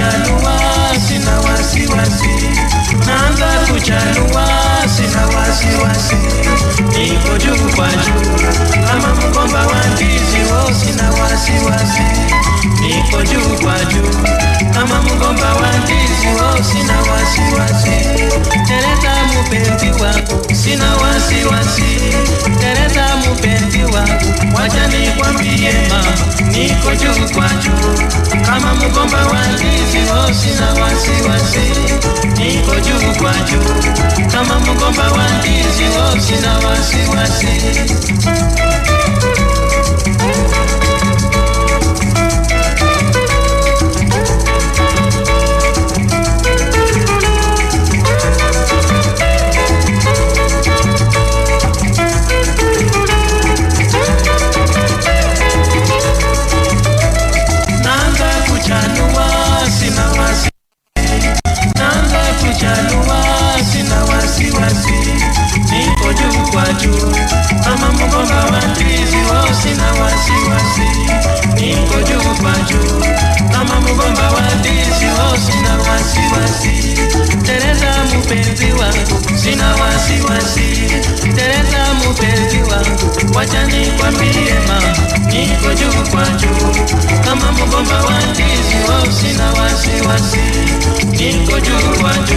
kuchanua, sina wasiwasi. Naanza kuchanua, sina wasiwasi. Niko juu kwa juu kama mgomba wa ndizi, oh, sina wasiwasi. Niko juu kwa juu kama mgomba wa ndizi, oh, sina wasiwasi. tereta mpenzi wangu, sina wasiwasi. tereta mpenzi wangu, wacha nikwambie mama, niko juu kwa juu kama mgomba wa ndizi, oh, sina wasiwasi. Niko juu kwa juu kama mgomba wa ndizi, oh, sina wasiwasi. Naanza sina wasiwasi. Tereza mpenzi wangu, wacha nikwambie mama, niko juu kwa juu kama mgomba wa ndizi, oh, sina wasiwasi. Niko juu kwa juu